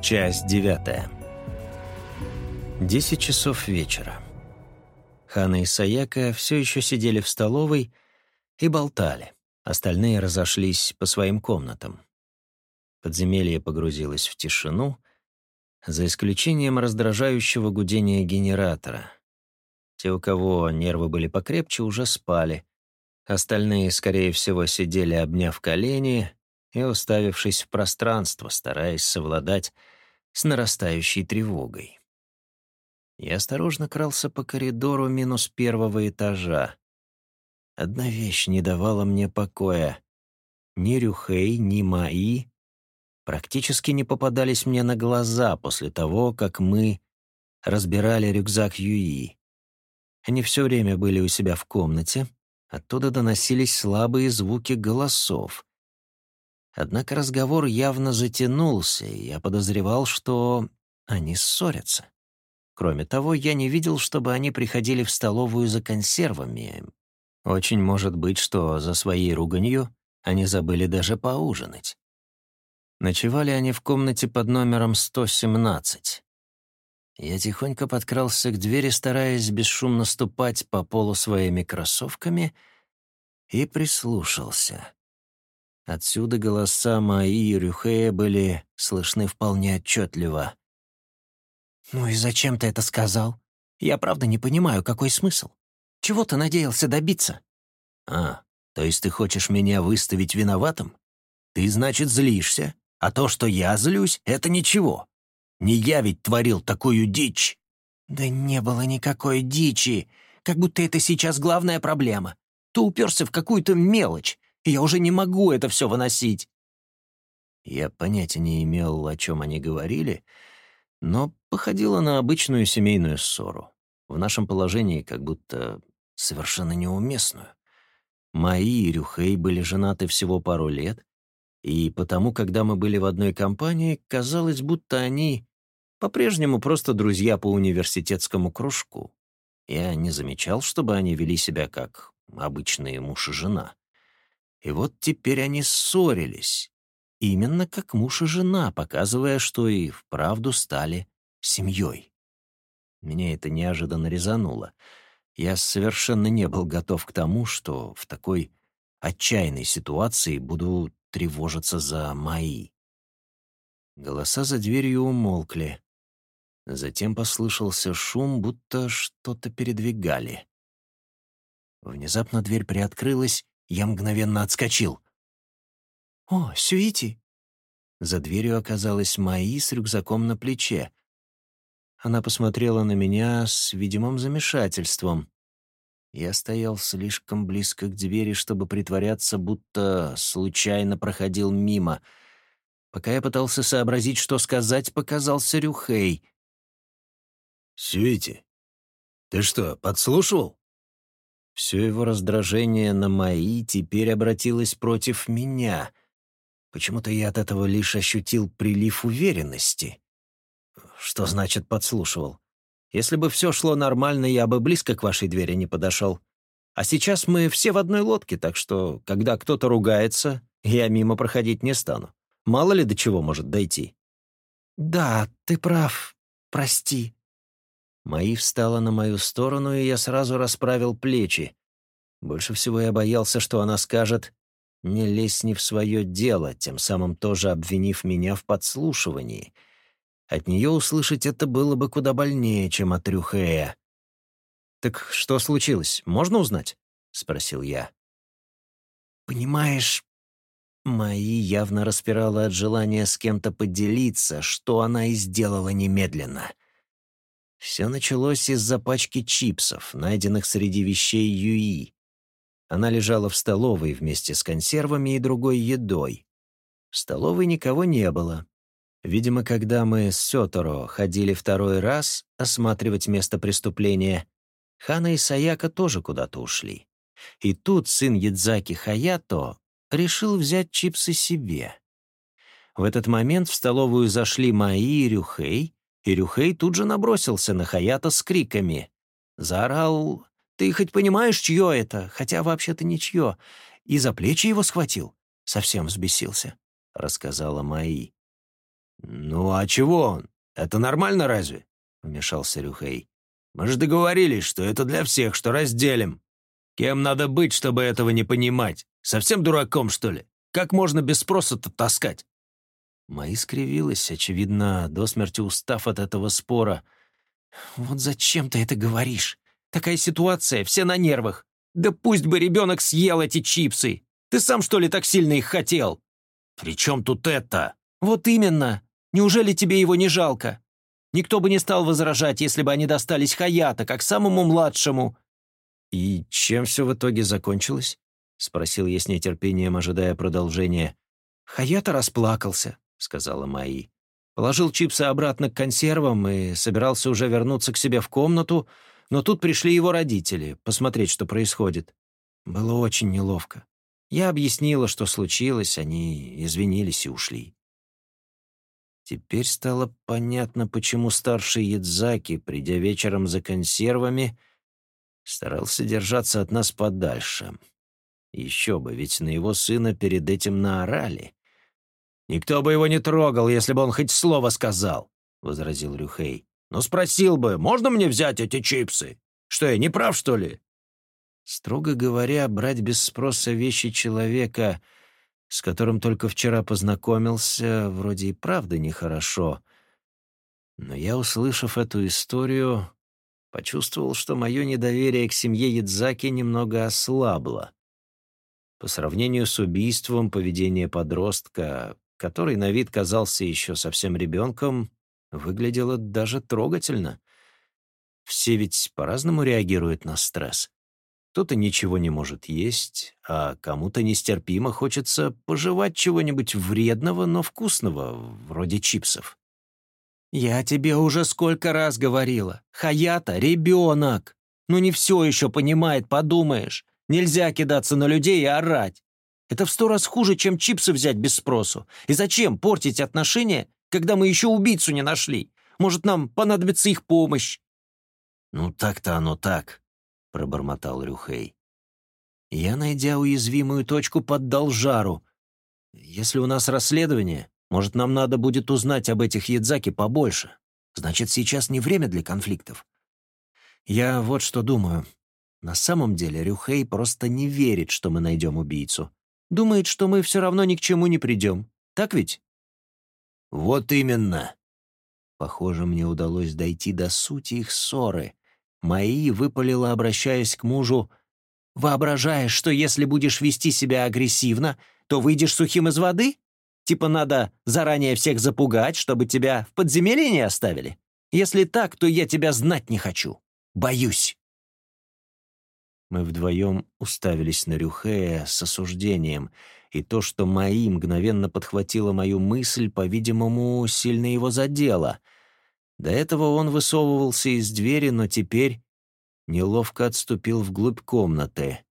Часть девятая. Десять часов вечера. Хана и Саяка все еще сидели в столовой и болтали. Остальные разошлись по своим комнатам. Подземелье погрузилось в тишину, за исключением раздражающего гудения генератора. Те, у кого нервы были покрепче, уже спали. Остальные, скорее всего, сидели, обняв колени и уставившись в пространство, стараясь совладать с нарастающей тревогой. Я осторожно крался по коридору минус первого этажа. Одна вещь не давала мне покоя. Ни Рюхей, ни Маи практически не попадались мне на глаза после того, как мы разбирали рюкзак Юи. Они все время были у себя в комнате, оттуда доносились слабые звуки голосов. Однако разговор явно затянулся, и я подозревал, что они ссорятся. Кроме того, я не видел, чтобы они приходили в столовую за консервами. Очень может быть, что за своей руганью они забыли даже поужинать. Ночевали они в комнате под номером 117. Я тихонько подкрался к двери, стараясь бесшумно ступать по полу своими кроссовками, и прислушался. Отсюда голоса мои и Рюхея были слышны вполне отчетливо. «Ну и зачем ты это сказал? Я правда не понимаю, какой смысл. Чего ты надеялся добиться?» «А, то есть ты хочешь меня выставить виноватым? Ты, значит, злишься, а то, что я злюсь, это ничего. Не я ведь творил такую дичь». «Да не было никакой дичи, как будто это сейчас главная проблема. Ты уперся в какую-то мелочь, я уже не могу это все выносить». Я понятия не имел, о чем они говорили, но походило на обычную семейную ссору. В нашем положении как будто совершенно неуместную. Мои и Рюхей были женаты всего пару лет, и потому, когда мы были в одной компании, казалось, будто они по-прежнему просто друзья по университетскому кружку. Я не замечал, чтобы они вели себя как обычные муж и жена. И вот теперь они ссорились, именно как муж и жена, показывая, что и вправду стали семьей. Меня это неожиданно резануло. Я совершенно не был готов к тому, что в такой отчаянной ситуации буду тревожиться за мои. Голоса за дверью умолкли. Затем послышался шум, будто что-то передвигали. Внезапно дверь приоткрылась, я мгновенно отскочил. «О, Сюити!» За дверью оказалась Маи с рюкзаком на плече. Она посмотрела на меня с видимым замешательством. Я стоял слишком близко к двери, чтобы притворяться, будто случайно проходил мимо. Пока я пытался сообразить, что сказать, показался Рюхей. «Сюити, ты что, подслушивал?» Все его раздражение на мои теперь обратилось против меня. Почему-то я от этого лишь ощутил прилив уверенности. Что значит подслушивал? Если бы все шло нормально, я бы близко к вашей двери не подошел. А сейчас мы все в одной лодке, так что, когда кто-то ругается, я мимо проходить не стану. Мало ли до чего может дойти. «Да, ты прав. Прости», Маи встала на мою сторону, и я сразу расправил плечи. Больше всего я боялся, что она скажет «не лезь не в свое дело», тем самым тоже обвинив меня в подслушивании. От нее услышать это было бы куда больнее, чем от Рюхея. «Так что случилось? Можно узнать?» — спросил я. «Понимаешь, Маи явно распирала от желания с кем-то поделиться, что она и сделала немедленно. Все началось из-за пачки чипсов, найденных среди вещей Юи. Она лежала в столовой вместе с консервами и другой едой. В столовой никого не было. Видимо, когда мы с Сёторо ходили второй раз осматривать место преступления, Хана и Саяка тоже куда-то ушли. И тут сын Ядзаки Хаято решил взять чипсы себе. В этот момент в столовую зашли Маи и Рюхей, и Рюхей тут же набросился на Хаята с криками. Заорал «Ты хоть понимаешь, чье это? Хотя вообще-то не чье». И за плечи его схватил. Совсем взбесился, — рассказала Маи. «Ну а чего он? Это нормально разве?» — вмешался Рюхей. «Мы же договорились, что это для всех, что разделим. Кем надо быть, чтобы этого не понимать? Совсем дураком, что ли? Как можно без спроса-то таскать?» Мои скривилась, очевидно, до смерти устав от этого спора. «Вот зачем ты это говоришь? Такая ситуация, все на нервах. Да пусть бы ребенок съел эти чипсы. Ты сам, что ли, так сильно их хотел?» «При чем тут это?» «Вот именно. Неужели тебе его не жалко? Никто бы не стал возражать, если бы они достались Хаята, как самому младшему». «И чем все в итоге закончилось?» — спросил я с нетерпением, ожидая продолжения. «Хаята расплакался», — сказала Майи. Положил чипсы обратно к консервам и собирался уже вернуться к себе в комнату, но тут пришли его родители, посмотреть, что происходит. Было очень неловко. Я объяснила, что случилось, они извинились и ушли. Теперь стало понятно, почему старший Ядзаки, придя вечером за консервами, старался держаться от нас подальше. Еще бы, ведь на его сына перед этим наорали. «Никто бы его не трогал, если бы он хоть слово сказал», — возразил Рюхей. «Но спросил бы, можно мне взять эти чипсы? Что, я не прав, что ли?» Строго говоря, брать без спроса вещи человека — с которым только вчера познакомился, вроде и правда нехорошо. Но я, услышав эту историю, почувствовал, что мое недоверие к семье Ядзаки немного ослабло. По сравнению с убийством, поведение подростка, который на вид казался еще совсем ребенком, выглядело даже трогательно. Все ведь по-разному реагируют на стресс. Кто-то ничего не может есть, а кому-то нестерпимо хочется пожевать чего-нибудь вредного, но вкусного, вроде чипсов. «Я тебе уже сколько раз говорила. Хаята — ребенок. Ну не все еще понимает, подумаешь. Нельзя кидаться на людей и орать. Это в сто раз хуже, чем чипсы взять без спросу. И зачем портить отношения, когда мы еще убийцу не нашли? Может, нам понадобится их помощь?» «Ну так-то оно так», — пробормотал Рюхей. Я, найдя уязвимую точку, поддал жару. «Если у нас расследование, может, нам надо будет узнать об этих Ядзаки побольше. Значит, сейчас не время для конфликтов. Я вот что думаю. На самом деле Рюхей просто не верит, что мы найдем убийцу. Думает, что мы все равно ни к чему не придем. Так ведь?» «Вот именно!» Похоже, мне удалось дойти до сути их ссоры. Маи выпалила, обращаясь к мужу, «Воображаешь, что если будешь вести себя агрессивно, то выйдешь сухим из воды? Типа надо заранее всех запугать, чтобы тебя в подземелье не оставили? Если так, то я тебя знать не хочу. Боюсь». Мы вдвоем уставились на Рюхея с осуждением, и то, что Маи мгновенно подхватила мою мысль, по-видимому, сильно его задело — до этого он высовывался из двери, но теперь неловко отступил вглубь комнаты.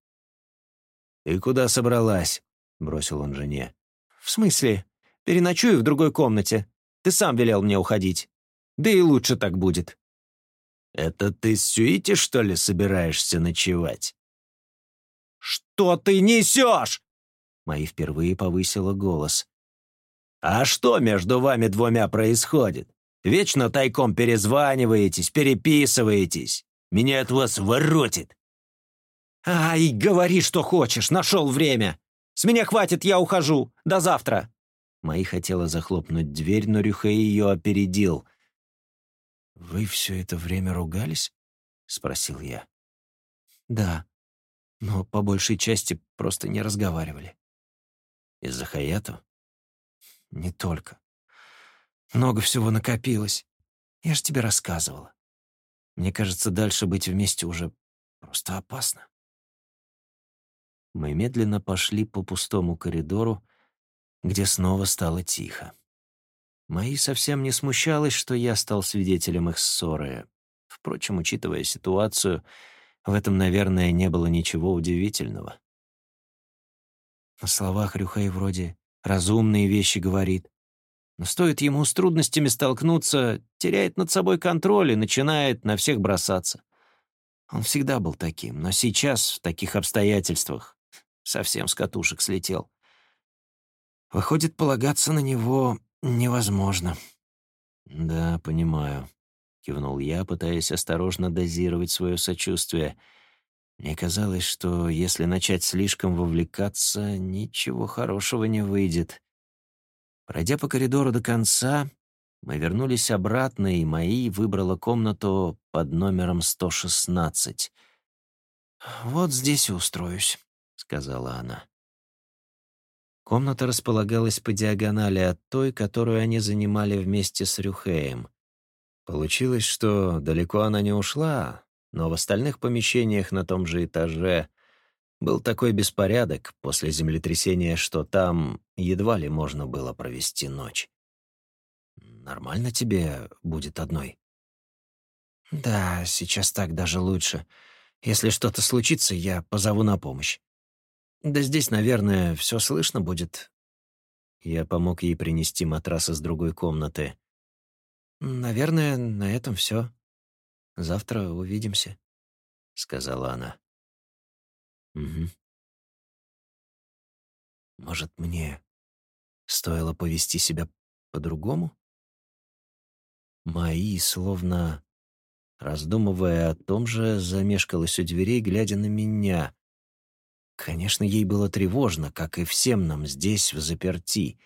«Ты куда собралась?» — бросил он жене. «В смысле? Переночую в другой комнате. Ты сам велел мне уходить. Да и лучше так будет». «Это ты с Сюити, что ли, собираешься ночевать?» «Что ты несешь?» Мои впервые повысила голос. «А что между вами двумя происходит? Вечно тайком перезваниваетесь, переписываетесь. Меня от вас воротит». «Ай, говори, что хочешь, нашел время. С меня хватит, я ухожу. До завтра». Мои хотела захлопнуть дверь, но Рюхей ее опередил. «Вы все это время ругались?» — спросил я. «Да, но по большей части просто не разговаривали». «Из-за Хаяту?» «Не только. Много всего накопилось. Я же тебе рассказывала. Мне кажется, дальше быть вместе уже просто опасно. Мы медленно пошли по пустому коридору, где снова стало тихо. Мои совсем не смущалось, что я стал свидетелем их ссоры. Впрочем, учитывая ситуацию, в этом, наверное, не было ничего удивительного. На словах Рюхай вроде разумные вещи говорит, но стоит ему с трудностями столкнуться, теряет над собой контроль и начинает на всех бросаться. Он всегда был таким, но сейчас, в таких обстоятельствах, совсем с катушек слетел. Выходит, полагаться на него невозможно». «Да, понимаю», — кивнул я, пытаясь осторожно дозировать свое сочувствие. Мне казалось, что если начать слишком вовлекаться, ничего хорошего не выйдет. Пройдя по коридору до конца, мы вернулись обратно, и Маи выбрала комнату под номером 116. «Вот здесь и устроюсь», — сказала она. Комната располагалась по диагонали от той, которую они занимали вместе с Рюхеем. Получилось, что далеко она не ушла, но в остальных помещениях на том же этаже был такой беспорядок после землетрясения, что там едва ли можно было провести ночь. «Нормально тебе будет одной?» «Да, сейчас так даже лучше. Если что-то случится, я позову на помощь. Да здесь, наверное, все слышно будет». Я помог ей принести матрас из другой комнаты. «Наверное, на этом все. Завтра увидимся», — сказала она. «Угу». «Может, мне стоило повести себя по-другому?» Маи, словно раздумывая о том же, замешкалась у дверей, глядя на меня. Конечно, ей было тревожно, как и всем нам здесь, в заперти.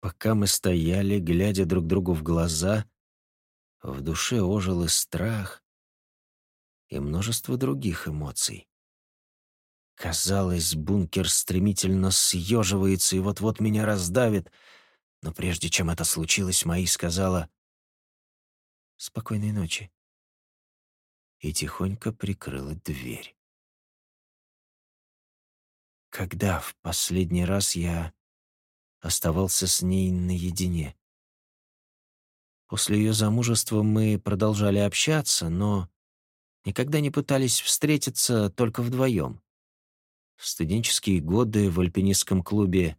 Пока мы стояли, глядя друг другу в глаза, в душе ожил и страх, и множество других эмоций. Казалось, бункер стремительно съеживается и вот-вот меня раздавит — но прежде чем это случилось, Маи сказала «Спокойной ночи» и тихонько прикрыла дверь. Когда в последний раз я оставался с ней наедине? После ее замужества мы продолжали общаться, но никогда не пытались встретиться только вдвоем. В студенческие годы в альпинистском клубе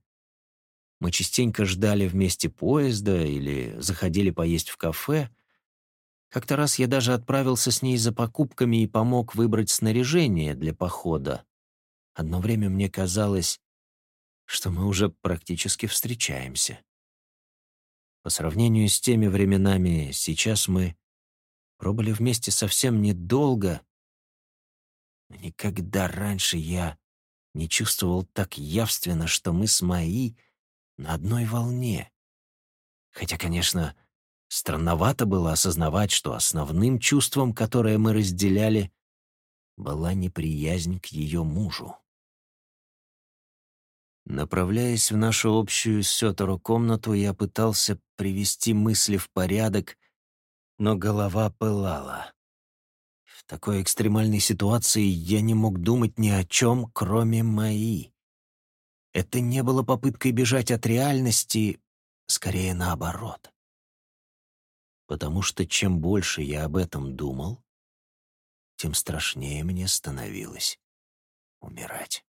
мы частенько ждали вместе поезда или заходили поесть в кафе. Как-то раз я даже отправился с ней за покупками и помог выбрать снаряжение для похода. Одно время мне казалось, что мы уже практически встречаемся. По сравнению с теми временами, сейчас мы пробыли вместе совсем недолго. Никогда раньше я не чувствовал так явственно, что мы с Маи — на одной волне. Хотя, конечно, странновато было осознавать, что основным чувством, которое мы разделяли, была неприязнь к ее мужу. Направляясь в нашу общую сётору комнату, я пытался привести мысли в порядок, но голова пылала. В такой экстремальной ситуации я не мог думать ни о чем, кроме моей. Это не было попыткой бежать от реальности, скорее наоборот. Потому что чем больше я об этом думал, тем страшнее мне становилось умирать.